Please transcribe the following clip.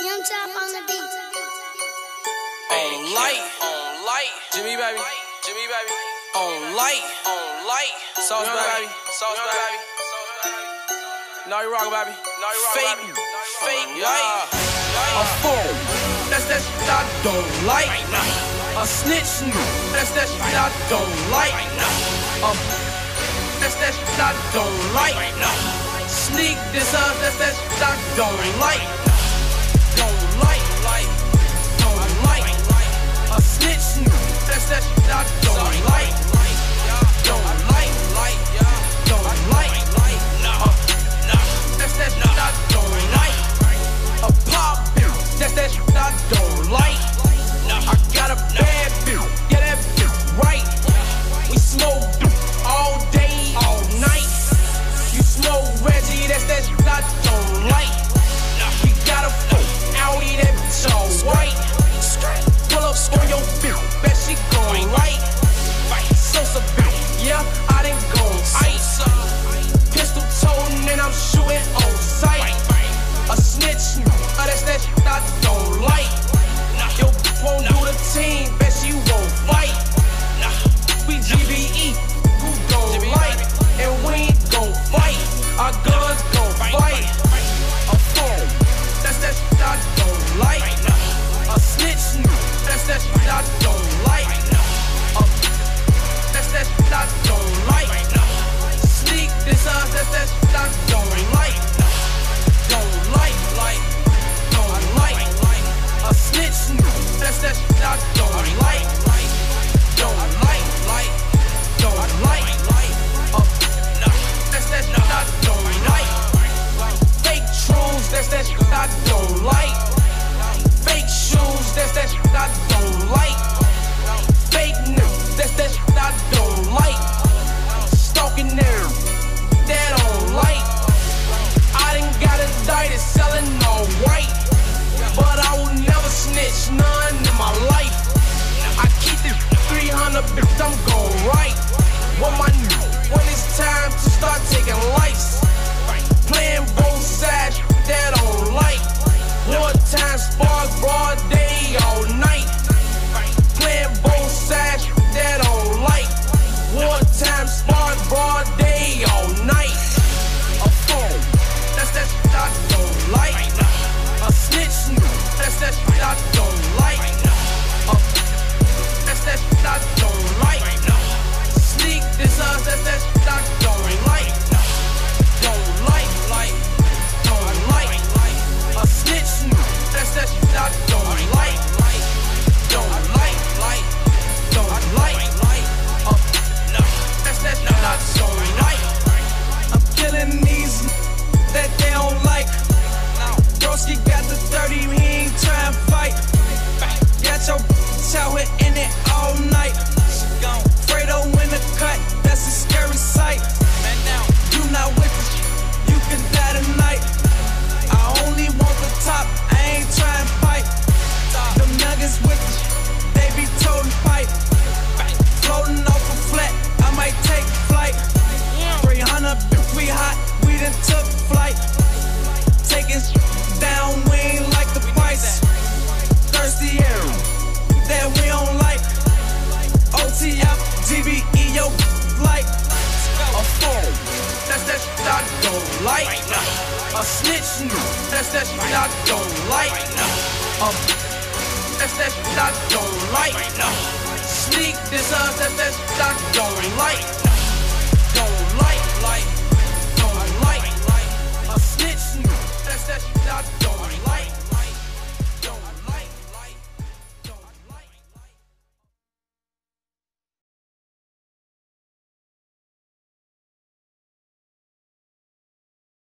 Young Chop on the beat. On light, on light. Jimmy baby, Jimmy baby. On light, on light. Sauce baby, sauce baby. now you rock, baby. now you rock, fake, baby. fake oh, light. Yeah. A fool. That's that shit I don't like. A snitch. That's that shit I don't like. A that's that I don't like. Sneak this up, that's that I don't like. Don't like, like, don't like. A snitch, that's that that's what I don't like. Desde don't like. A snitch new, that's that shit I don't like. A that's that shit I don't like. Sneak this up, that's that shit I don't like.